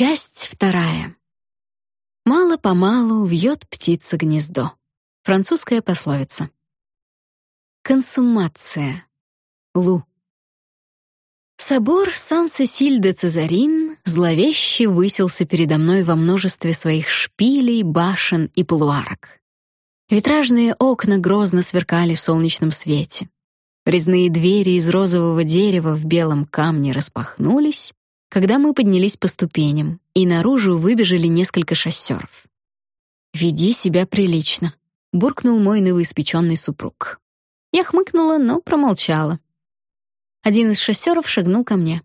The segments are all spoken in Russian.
Часть вторая. Мало-помалу вьет птица гнездо. Французская пословица. Консумация. Лу. Собор Сан-Сесиль-де-Цезарин зловеще высился передо мной во множестве своих шпилей, башен и полуарок. Витражные окна грозно сверкали в солнечном свете. Резные двери из розового дерева в белом камне распахнулись, когда мы поднялись по ступеням, и наружу выбежали несколько шоссеров. «Веди себя прилично», — буркнул мой новоиспеченный супруг. Я хмыкнула, но промолчала. Один из шоссеров шагнул ко мне.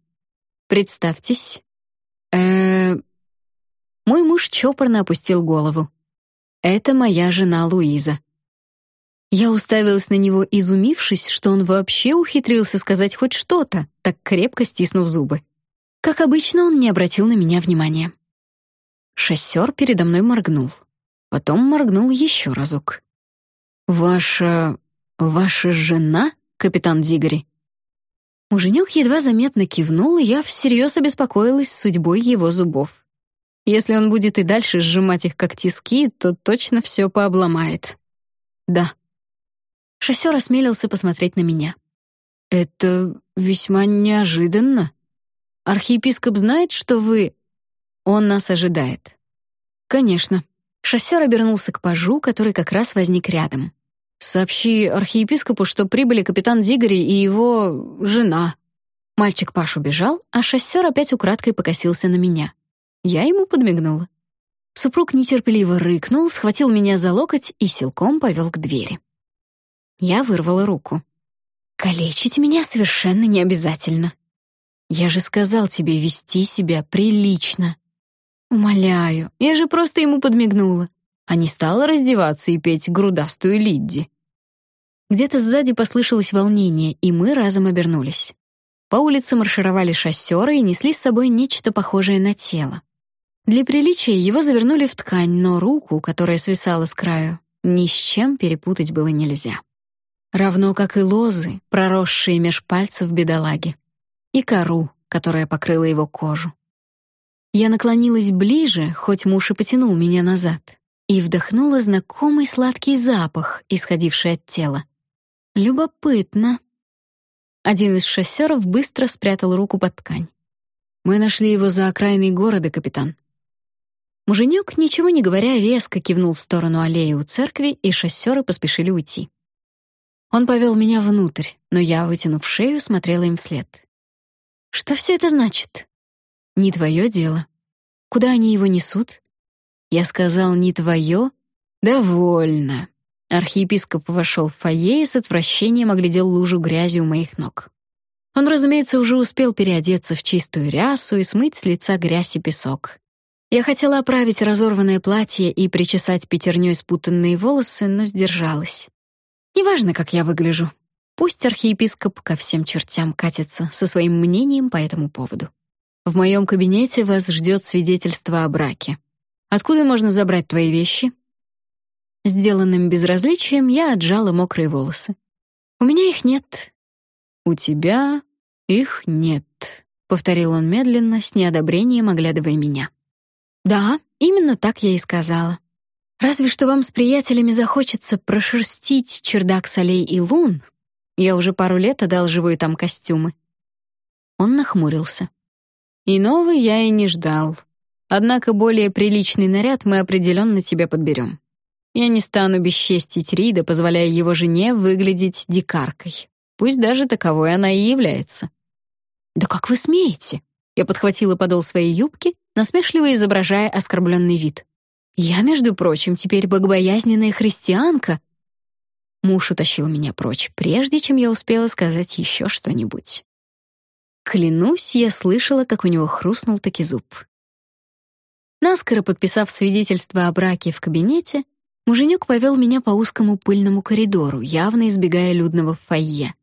«Представьтесь». э Мой муж чопорно опустил голову. «Это моя жена Луиза». Я уставилась на него, изумившись, что он вообще ухитрился сказать хоть что-то, так крепко стиснув зубы. Как обычно, он не обратил на меня внимания. Шоссер передо мной моргнул. Потом моргнул еще разок. «Ваша... ваша жена, капитан Дигори?» Муженек едва заметно кивнул, и я всерьез обеспокоилась судьбой его зубов. Если он будет и дальше сжимать их как тиски, то точно все пообломает. «Да». Шоссер осмелился посмотреть на меня. «Это весьма неожиданно», Архиепископ знает, что вы... Он нас ожидает. Конечно. Шоссер обернулся к пажу, который как раз возник рядом. Сообщи архиепископу, что прибыли капитан Зигари и его жена. Мальчик Паш убежал, а шоссер опять украдкой покосился на меня. Я ему подмигнула. Супруг нетерпеливо рыкнул, схватил меня за локоть и силком повел к двери. Я вырвала руку. Калечить меня совершенно не обязательно. Я же сказал тебе вести себя прилично. Умоляю, я же просто ему подмигнула, а не стала раздеваться и петь грудастую Лидди. Где-то сзади послышалось волнение, и мы разом обернулись. По улице маршировали шоссеры и несли с собой нечто похожее на тело. Для приличия его завернули в ткань, но руку, которая свисала с краю, ни с чем перепутать было нельзя. Равно как и лозы, проросшие меж пальцев бедолаги и кору, которая покрыла его кожу. Я наклонилась ближе, хоть муж и потянул меня назад, и вдохнула знакомый сладкий запах, исходивший от тела. Любопытно. Один из шоссеров быстро спрятал руку под ткань. Мы нашли его за окраиной города, капитан. Муженек, ничего не говоря, резко кивнул в сторону аллеи у церкви, и шоссеры поспешили уйти. Он повел меня внутрь, но я, вытянув шею, смотрела им вслед. Что все это значит? Не твое дело. Куда они его несут? Я сказал не твое. Довольно. Архиепископ вошел в фойе и с отвращением оглядел лужу грязи у моих ног. Он, разумеется, уже успел переодеться в чистую рясу и смыть с лица грязь и песок. Я хотела оправить разорванное платье и причесать пятерней спутанные волосы, но сдержалась. Неважно, как я выгляжу. Пусть архиепископ ко всем чертям катится со своим мнением по этому поводу. В моем кабинете вас ждет свидетельство о браке. Откуда можно забрать твои вещи? Сделанным безразличием я отжала мокрые волосы. У меня их нет. У тебя их нет, повторил он медленно, с неодобрением оглядывая меня. Да, именно так я и сказала. Разве что вам с приятелями захочется прошерстить чердак солей и лун, я уже пару лет одалживаю там костюмы». Он нахмурился. И новый я и не ждал. Однако более приличный наряд мы определенно тебе подберем. Я не стану бесчестить Рида, позволяя его жене выглядеть дикаркой. Пусть даже таковой она и является. «Да как вы смеете?» Я подхватила подол своей юбки, насмешливо изображая оскорбленный вид. «Я, между прочим, теперь богобоязненная христианка, Муж утащил меня прочь, прежде чем я успела сказать еще что-нибудь. Клянусь, я слышала, как у него хрустнул таки зуб. Наскоро подписав свидетельство о браке в кабинете, муженек повел меня по узкому пыльному коридору, явно избегая людного фойе.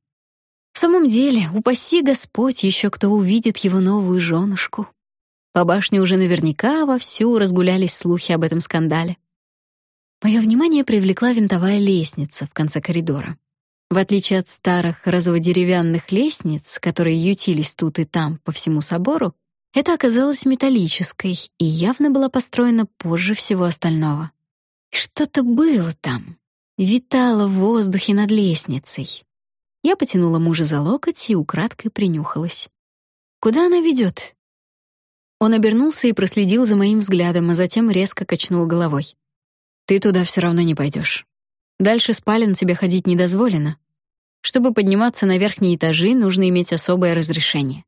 В самом деле, упаси Господь, еще кто увидит его новую женушку. По башне уже наверняка вовсю разгулялись слухи об этом скандале. Мое внимание привлекла винтовая лестница в конце коридора. В отличие от старых розово-деревянных лестниц, которые ютились тут и там по всему собору, Это оказалось металлической и явно была построена позже всего остального. Что-то было там, витало в воздухе над лестницей. Я потянула мужа за локоть и украдкой принюхалась. Куда она ведет? Он обернулся и проследил за моим взглядом, а затем резко качнул головой. Ты туда все равно не пойдешь. Дальше спален тебе ходить не дозволено. Чтобы подниматься на верхние этажи, нужно иметь особое разрешение.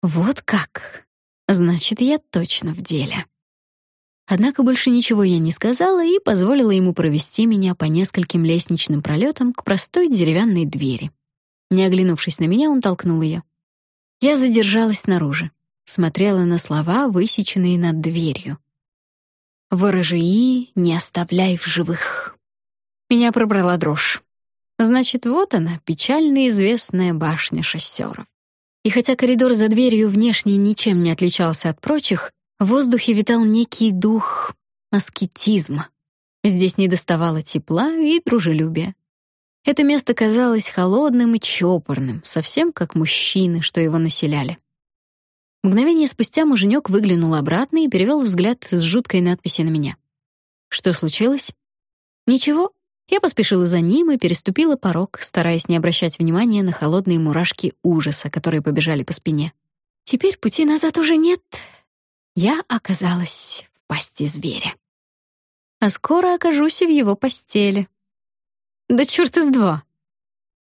Вот как. Значит, я точно в деле. Однако больше ничего я не сказала и позволила ему провести меня по нескольким лестничным пролетам к простой деревянной двери. Не оглянувшись на меня, он толкнул ее. Я задержалась снаружи, смотрела на слова, высеченные над дверью. «Ворожии не оставляй в живых». Меня пробрала дрожь. Значит, вот она, печально известная башня шоссеров. И хотя коридор за дверью внешне ничем не отличался от прочих, в воздухе витал некий дух аскетизма. Здесь недоставало тепла и дружелюбия. Это место казалось холодным и чопорным, совсем как мужчины, что его населяли. Мгновение спустя муженек выглянул обратно и перевел взгляд с жуткой надписью на меня. Что случилось? Ничего. Я поспешила за ним и переступила порог, стараясь не обращать внимания на холодные мурашки ужаса, которые побежали по спине. Теперь пути назад уже нет. Я оказалась в пасти зверя. А скоро окажусь и в его постели. Да черт из два.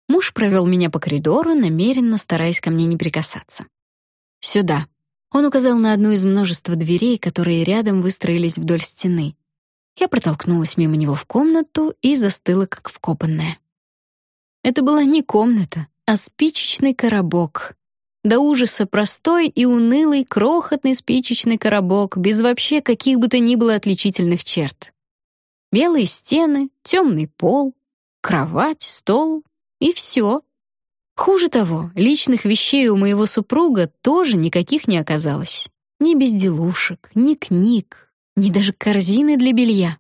Муж провел меня по коридору, намеренно стараясь ко мне не прикасаться. Сюда. Он указал на одну из множества дверей, которые рядом выстроились вдоль стены. Я протолкнулась мимо него в комнату и застыла как вкопанная. Это была не комната, а спичечный коробок. До ужаса простой и унылый крохотный спичечный коробок без вообще каких бы то ни было отличительных черт. Белые стены, темный пол, кровать, стол и все. Хуже того, личных вещей у моего супруга тоже никаких не оказалось. Ни безделушек, ни книг, ни даже корзины для белья.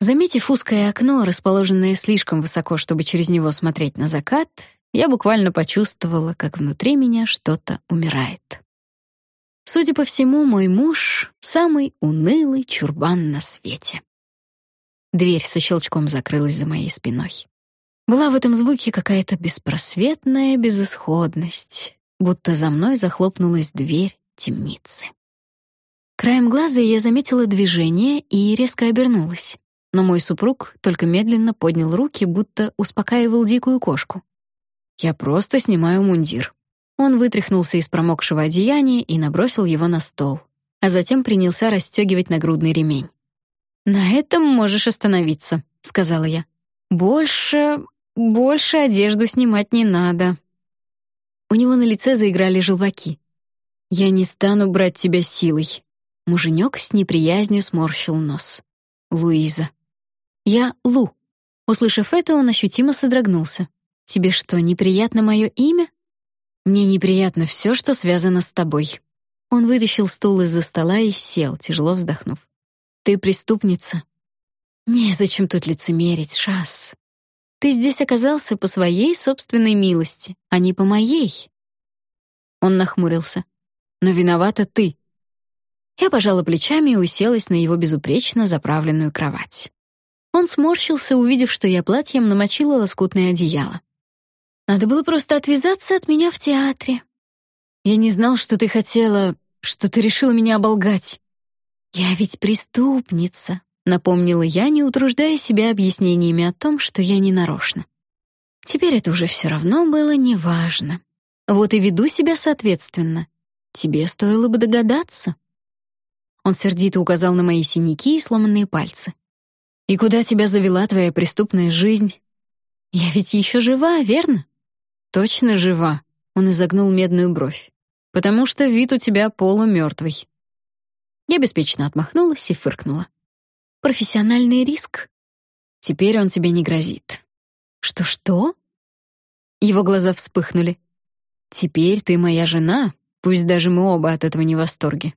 Заметив узкое окно, расположенное слишком высоко, чтобы через него смотреть на закат, я буквально почувствовала, как внутри меня что-то умирает. Судя по всему, мой муж — самый унылый чурбан на свете. Дверь со щелчком закрылась за моей спиной. Была в этом звуке какая-то беспросветная безысходность, будто за мной захлопнулась дверь темницы. Краем глаза я заметила движение и резко обернулась, но мой супруг только медленно поднял руки, будто успокаивал дикую кошку. «Я просто снимаю мундир». Он вытряхнулся из промокшего одеяния и набросил его на стол, а затем принялся расстегивать нагрудный ремень. «На этом можешь остановиться», — сказала я. «Больше... больше одежду снимать не надо». У него на лице заиграли желваки. «Я не стану брать тебя силой». Муженек с неприязнью сморщил нос. «Луиза». «Я Лу». Услышав это, он ощутимо содрогнулся. «Тебе что, неприятно мое имя?» «Мне неприятно все, что связано с тобой». Он вытащил стул из-за стола и сел, тяжело вздохнув. Ты преступница. Незачем тут лицемерить, Шас. Ты здесь оказался по своей собственной милости, а не по моей. Он нахмурился. Но виновата ты. Я пожала плечами и уселась на его безупречно заправленную кровать. Он сморщился, увидев, что я платьем намочила лоскутное одеяло. Надо было просто отвязаться от меня в театре. Я не знал, что ты хотела, что ты решила меня оболгать. «Я ведь преступница», — напомнила я, не утруждая себя объяснениями о том, что я не нарочно. Теперь это уже все равно было неважно. Вот и веду себя соответственно. Тебе стоило бы догадаться. Он сердито указал на мои синяки и сломанные пальцы. «И куда тебя завела твоя преступная жизнь?» «Я ведь еще жива, верно?» «Точно жива», — он изогнул медную бровь. «Потому что вид у тебя полумертвый. Я беспечно отмахнулась и фыркнула. Профессиональный риск. Теперь он тебе не грозит. Что-что? Его глаза вспыхнули. Теперь ты моя жена, пусть даже мы оба от этого не в восторге.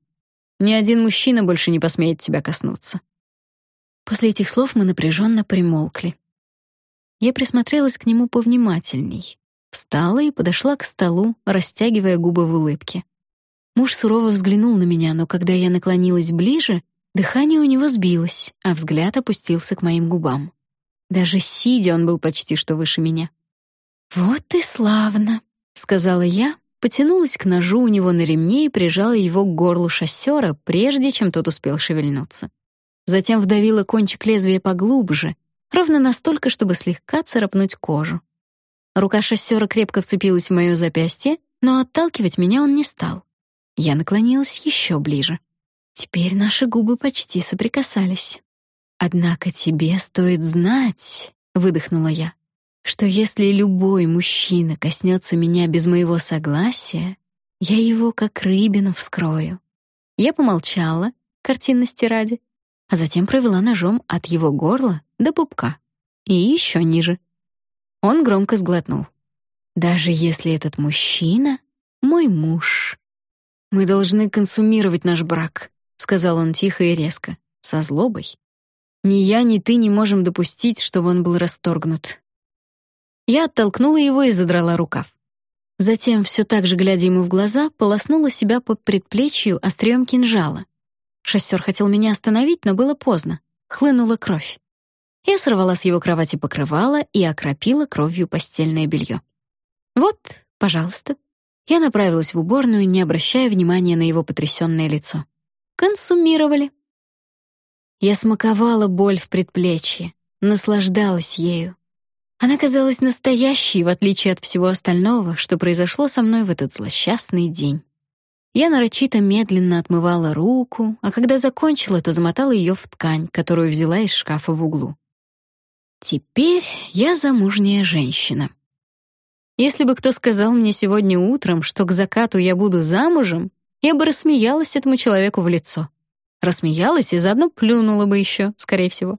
Ни один мужчина больше не посмеет тебя коснуться. После этих слов мы напряженно примолкли. Я присмотрелась к нему повнимательней, встала и подошла к столу, растягивая губы в улыбке. Муж сурово взглянул на меня, но когда я наклонилась ближе, дыхание у него сбилось, а взгляд опустился к моим губам. Даже сидя он был почти что выше меня. «Вот и славно», — сказала я, потянулась к ножу у него на ремне и прижала его к горлу шоссера, прежде чем тот успел шевельнуться. Затем вдавила кончик лезвия поглубже, ровно настолько, чтобы слегка царапнуть кожу. Рука шоссера крепко вцепилась в моё запястье, но отталкивать меня он не стал. Я наклонилась еще ближе. Теперь наши губы почти соприкасались. «Однако тебе стоит знать», — выдохнула я, «что если любой мужчина коснется меня без моего согласия, я его как рыбину вскрою». Я помолчала, картинности ради, а затем провела ножом от его горла до пупка и еще ниже. Он громко сглотнул. «Даже если этот мужчина — мой муж». «Мы должны консумировать наш брак», — сказал он тихо и резко, со злобой. «Ни я, ни ты не можем допустить, чтобы он был расторгнут». Я оттолкнула его и задрала рукав. Затем, все так же глядя ему в глаза, полоснула себя по предплечью острием кинжала. Шоссер хотел меня остановить, но было поздно. Хлынула кровь. Я сорвала с его кровати покрывало и окропила кровью постельное белье. «Вот, пожалуйста», я направилась в уборную, не обращая внимания на его потрясённое лицо. Консумировали. Я смаковала боль в предплечье, наслаждалась ею. Она казалась настоящей, в отличие от всего остального, что произошло со мной в этот злосчастный день. Я нарочито медленно отмывала руку, а когда закончила, то замотала её в ткань, которую взяла из шкафа в углу. Теперь я замужняя женщина. Если бы кто сказал мне сегодня утром, что к закату я буду замужем, я бы рассмеялась этому человеку в лицо. Рассмеялась и заодно плюнула бы еще, скорее всего.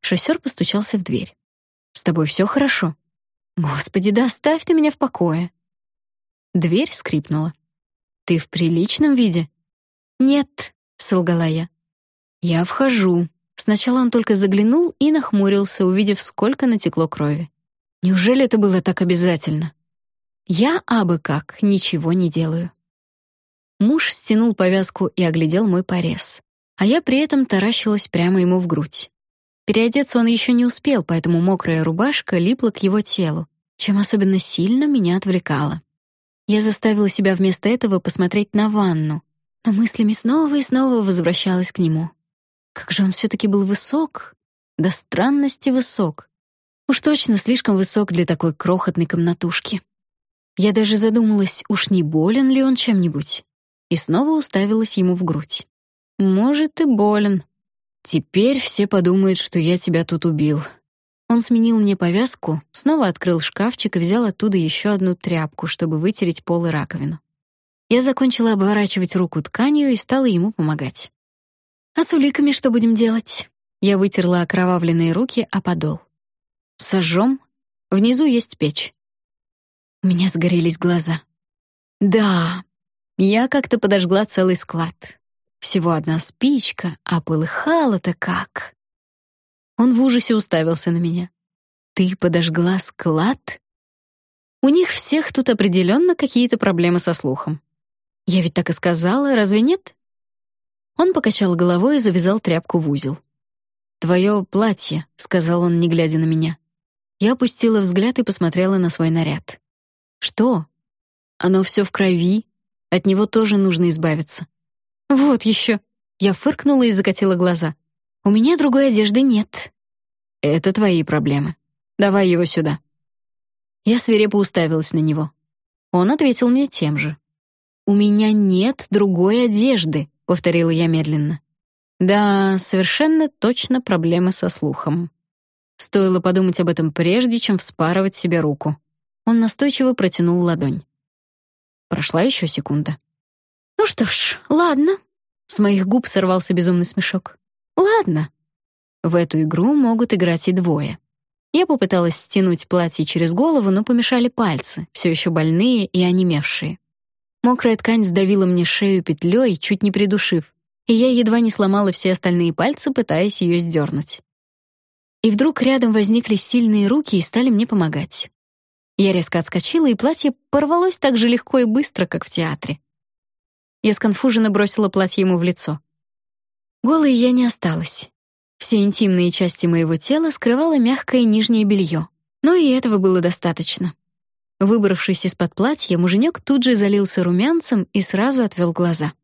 Шоссер постучался в дверь. «С тобой все хорошо?» «Господи, да оставь ты меня в покое!» Дверь скрипнула. «Ты в приличном виде?» «Нет», — солгала я. «Я вхожу». Сначала он только заглянул и нахмурился, увидев, сколько натекло крови. Неужели это было так обязательно? Я абы как ничего не делаю. Муж стянул повязку и оглядел мой порез, а я при этом таращилась прямо ему в грудь. Переодеться он еще не успел, поэтому мокрая рубашка липла к его телу, чем особенно сильно меня отвлекала. Я заставила себя вместо этого посмотреть на ванну, но мыслями снова и снова возвращалась к нему. Как же он все таки был высок, до странности высок. Уж точно слишком высок для такой крохотной комнатушки. Я даже задумалась, уж не болен ли он чем-нибудь, и снова уставилась ему в грудь. Может, и болен. Теперь все подумают, что я тебя тут убил. Он сменил мне повязку, снова открыл шкафчик и взял оттуда еще одну тряпку, чтобы вытереть пол и раковину. Я закончила обворачивать руку тканью и стала ему помогать. «А с уликами что будем делать?» Я вытерла окровавленные руки о подол. Сожжем. Внизу есть печь. У меня сгорелись глаза. Да, я как-то подожгла целый склад. Всего одна спичка, а полыхало-то как. Он в ужасе уставился на меня. Ты подожгла склад? У них всех тут определенно какие-то проблемы со слухом. Я ведь так и сказала, разве нет? Он покачал головой и завязал тряпку в узел. «Твое платье», — сказал он, не глядя на меня. Я опустила взгляд и посмотрела на свой наряд. Что? Оно все в крови. От него тоже нужно избавиться. Вот еще. Я фыркнула и закатила глаза. У меня другой одежды нет. Это твои проблемы. Давай его сюда. Я свирепо уставилась на него. Он ответил мне тем же. У меня нет другой одежды, повторила я медленно. Да, совершенно точно проблемы со слухом. Стоило подумать об этом прежде, чем вспарывать себе руку. Он настойчиво протянул ладонь. Прошла еще секунда. «Ну что ж, ладно». С моих губ сорвался безумный смешок. «Ладно». В эту игру могут играть и двое. Я попыталась стянуть платье через голову, но помешали пальцы, все еще больные и онемевшие. Мокрая ткань сдавила мне шею петлей, чуть не придушив, и я едва не сломала все остальные пальцы, пытаясь ее сдернуть. И вдруг рядом возникли сильные руки и стали мне помогать. Я резко отскочила, и платье порвалось так же легко и быстро, как в театре. Я сконфуженно бросила платье ему в лицо. Голой я не осталась. Все интимные части моего тела скрывало мягкое нижнее белье, но и этого было достаточно. Выбравшись из-под платья, муженек тут же залился румянцем и сразу отвел глаза.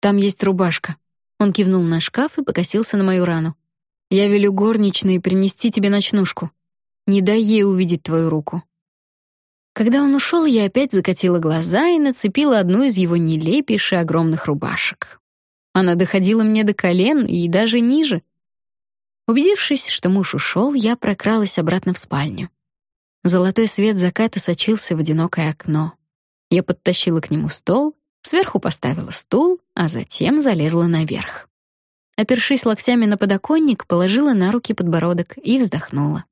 «Там есть рубашка». Он кивнул на шкаф и покосился на мою рану. «Я велю горничной принести тебе ночнушку. Не дай ей увидеть твою руку». Когда он ушел, я опять закатила глаза и нацепила одну из его нелепейших огромных рубашек. Она доходила мне до колен и даже ниже. Убедившись, что муж ушел, я прокралась обратно в спальню. Золотой свет заката сочился в одинокое окно. Я подтащила к нему стол, сверху поставила стул, а затем залезла наверх. Опершись локтями на подоконник, положила на руки подбородок и вздохнула.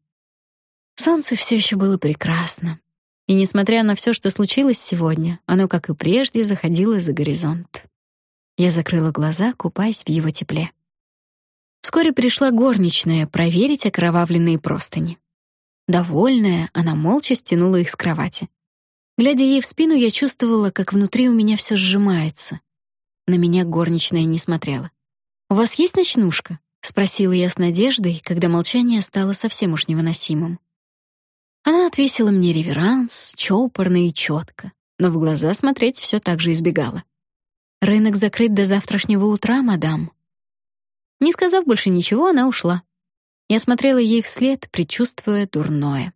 Солнце все еще было прекрасно. И несмотря на все, что случилось сегодня, оно, как и прежде, заходило за горизонт. Я закрыла глаза, купаясь в его тепле. Вскоре пришла горничная проверить окровавленные простыни. Довольная, она молча стянула их с кровати. Глядя ей в спину, я чувствовала, как внутри у меня все сжимается. На меня горничная не смотрела. «У вас есть ночнушка?» — спросила я с надеждой, когда молчание стало совсем уж невыносимым. Она отвесила мне реверанс, чопорно и четко, но в глаза смотреть все так же избегала. «Рынок закрыт до завтрашнего утра, мадам». Не сказав больше ничего, она ушла. Я смотрела ей вслед, предчувствуя дурное.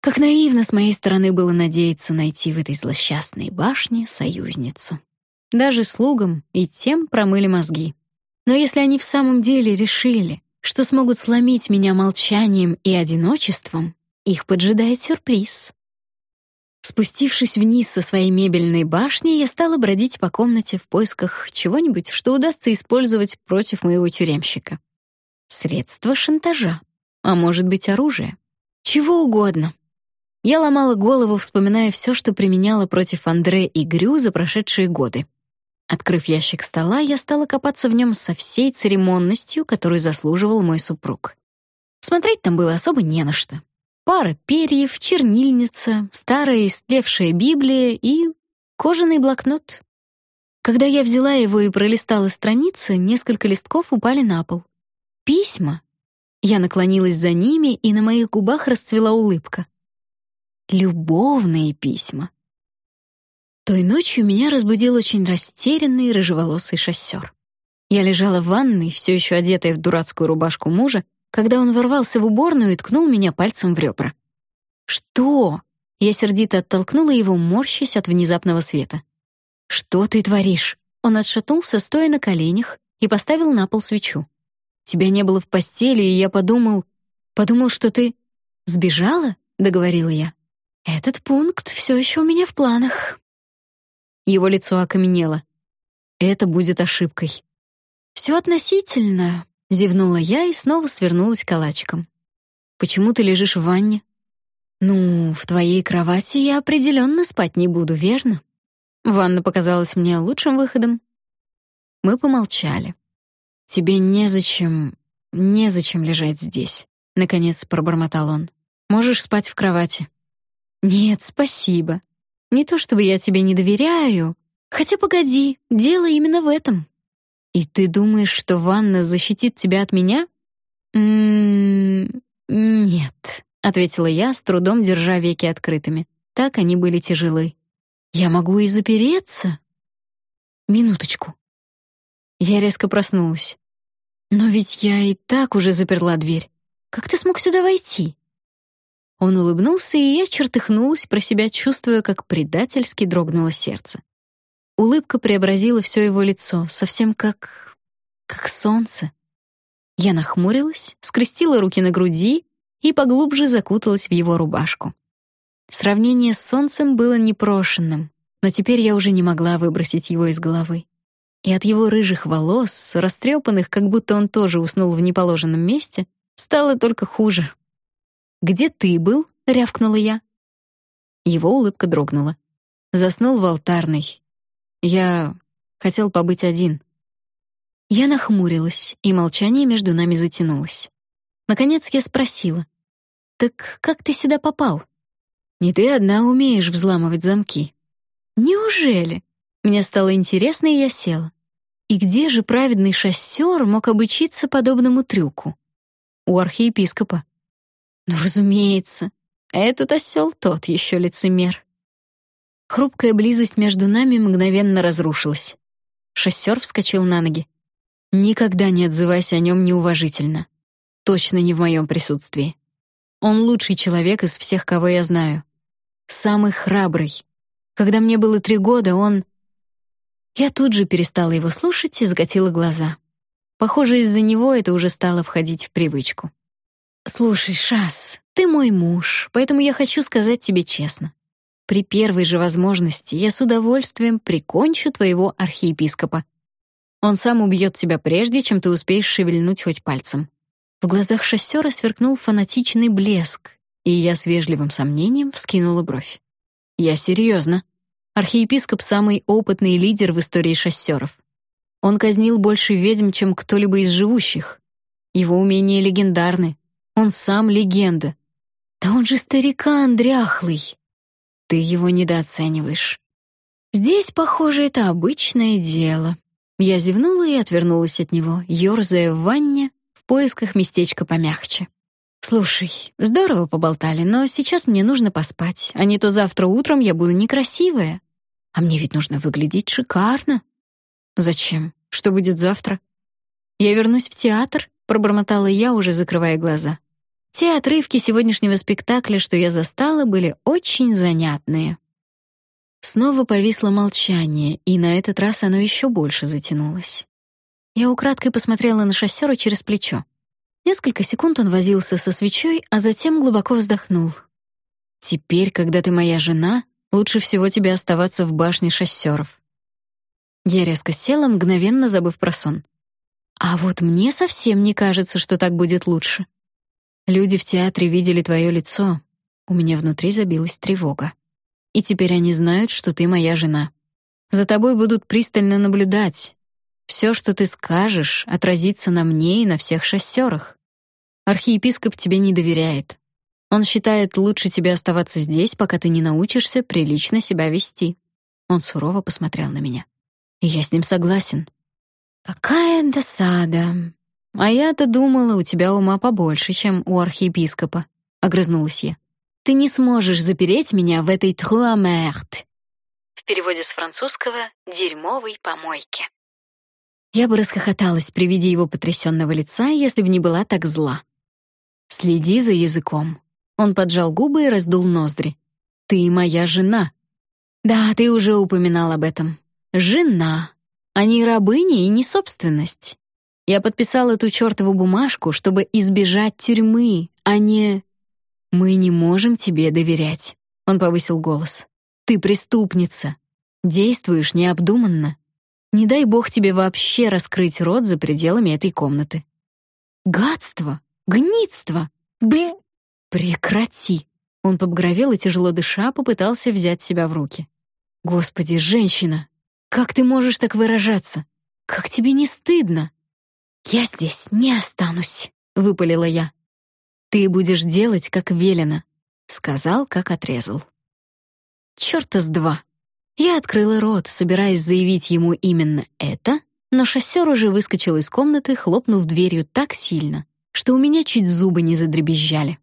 Как наивно с моей стороны было надеяться найти в этой злосчастной башне союзницу. Даже слугам и тем промыли мозги. Но если они в самом деле решили, что смогут сломить меня молчанием и одиночеством, их поджидает сюрприз. Спустившись вниз со своей мебельной башни, я стала бродить по комнате в поисках чего-нибудь, что удастся использовать против моего тюремщика. Средство шантажа. А может быть, оружие. Чего угодно. Я ломала голову, вспоминая все, что применяла против Андре и Грю за прошедшие годы. Открыв ящик стола, я стала копаться в нем со всей церемонностью, которую заслуживал мой супруг. Смотреть там было особо не на что. Пара перьев, чернильница, старая истлевшая Библия и кожаный блокнот. Когда я взяла его и пролистала страницы, несколько листков упали на пол. Письма. Я наклонилась за ними, и на моих губах расцвела улыбка. Любовные письма. Той ночью меня разбудил очень растерянный рыжеволосый шоссер. Я лежала в ванной, все еще одетая в дурацкую рубашку мужа, когда он ворвался в уборную и ткнул меня пальцем в ребра. «Что?» Я сердито оттолкнула его, морщась от внезапного света. «Что ты творишь?» Он отшатнулся, стоя на коленях, и поставил на пол свечу. Тебя не было в постели, и я подумал... Подумал, что ты... Сбежала?» — договорила я. «Этот пункт все еще у меня в планах». Его лицо окаменело. «Это будет ошибкой». «Все относительно», — зевнула я и снова свернулась калачиком. «Почему ты лежишь в ванне?» «Ну, в твоей кровати я определенно спать не буду, верно?» Ванна показалась мне лучшим выходом. Мы помолчали. «Тебе незачем... незачем лежать здесь», — наконец пробормотал он. «Можешь спать в кровати». «Нет, спасибо. Не то чтобы я тебе не доверяю. Хотя погоди, дело именно в этом». «И ты думаешь, что ванна защитит тебя от меня?» «М-м-м... нет», — ответила я, с трудом держа веки открытыми. Так они были тяжелы. «Я могу и запереться?» «Минуточку. Я резко проснулась. Но ведь я и так уже заперла дверь. Как ты смог сюда войти? Он улыбнулся, и я чертыхнулась про себя, чувствуя, как предательски дрогнуло сердце. Улыбка преобразила все его лицо, совсем как как солнце. Я нахмурилась, скрестила руки на груди и поглубже закуталась в его рубашку. Сравнение с солнцем было непрошенным, но теперь я уже не могла выбросить его из головы и от его рыжих волос, растрепанных, как будто он тоже уснул в неположенном месте, стало только хуже. «Где ты был?» — рявкнула я. Его улыбка дрогнула. Заснул в алтарной. Я хотел побыть один. Я нахмурилась, и молчание между нами затянулось. Наконец я спросила. «Так как ты сюда попал?» «Не ты одна умеешь взламывать замки». «Неужели?» Мне стало интересно, и я села. И где же праведный шоссер мог обучиться подобному трюку? У архиепископа. Ну, разумеется, этот осел тот еще лицемер. Хрупкая близость между нами мгновенно разрушилась. Шоссер вскочил на ноги. Никогда не отзывайся о нем неуважительно. Точно не в моем присутствии. Он лучший человек из всех, кого я знаю. Самый храбрый. Когда мне было три года, он... Я тут же перестала его слушать и закатила глаза. Похоже, из-за него это уже стало входить в привычку. «Слушай, Шас, ты мой муж, поэтому я хочу сказать тебе честно. При первой же возможности я с удовольствием прикончу твоего архиепископа. Он сам убьет тебя прежде, чем ты успеешь шевельнуть хоть пальцем». В глазах шоссера сверкнул фанатичный блеск, и я с вежливым сомнением вскинула бровь. «Я серьезно. Архиепископ — самый опытный лидер в истории шоссеров. Он казнил больше ведьм, чем кто-либо из живущих. Его умения легендарны. Он сам легенда. Да он же старикан дряхлый. Ты его недооцениваешь. Здесь, похоже, это обычное дело. Я зевнула и отвернулась от него, ёрзая в ванне в поисках местечка помягче. Слушай, здорово поболтали, но сейчас мне нужно поспать, а не то завтра утром я буду некрасивая. А мне ведь нужно выглядеть шикарно. Зачем? Что будет завтра? Я вернусь в театр, пробормотала я, уже закрывая глаза. Те отрывки сегодняшнего спектакля, что я застала, были очень занятные. Снова повисло молчание, и на этот раз оно еще больше затянулось. Я украдкой посмотрела на шоссера через плечо. Несколько секунд он возился со свечой, а затем глубоко вздохнул. «Теперь, когда ты моя жена, лучше всего тебе оставаться в башне шоссеров». Я резко села, мгновенно забыв про сон. «А вот мне совсем не кажется, что так будет лучше». Люди в театре видели твое лицо. У меня внутри забилась тревога. И теперь они знают, что ты моя жена. За тобой будут пристально наблюдать. Все, что ты скажешь, отразится на мне и на всех шоссерах. Архиепископ тебе не доверяет. Он считает лучше тебе оставаться здесь, пока ты не научишься прилично себя вести. Он сурово посмотрел на меня. И я с ним согласен. Какая досада. «А я-то думала, у тебя ума побольше, чем у архиепископа», — огрызнулась я. «Ты не сможешь запереть меня в этой труамерт». В переводе с французского «дерьмовой помойке». Я бы расхохоталась при виде его потрясенного лица, если бы не была так зла. «Следи за языком». Он поджал губы и раздул ноздри. «Ты моя жена». «Да, ты уже упоминал об этом. Жена, а не рабыня и не собственность. Я подписал эту чёртову бумажку, чтобы избежать тюрьмы, а не... Мы не можем тебе доверять. Он повысил голос. Ты преступница. Действуешь необдуманно. Не дай бог тебе вообще раскрыть рот за пределами этой комнаты. Гадство, гнидство. Блин. Прекрати. Он побагровел и тяжело дыша попытался взять себя в руки. Господи, женщина, как ты можешь так выражаться? Как тебе не стыдно? «Я здесь не останусь», — выпалила я. «Ты будешь делать, как велено», — сказал, как отрезал. Чёрта с два. Я открыла рот, собираясь заявить ему именно это, но шоссер уже выскочил из комнаты, хлопнув дверью так сильно, что у меня чуть зубы не задребезжали.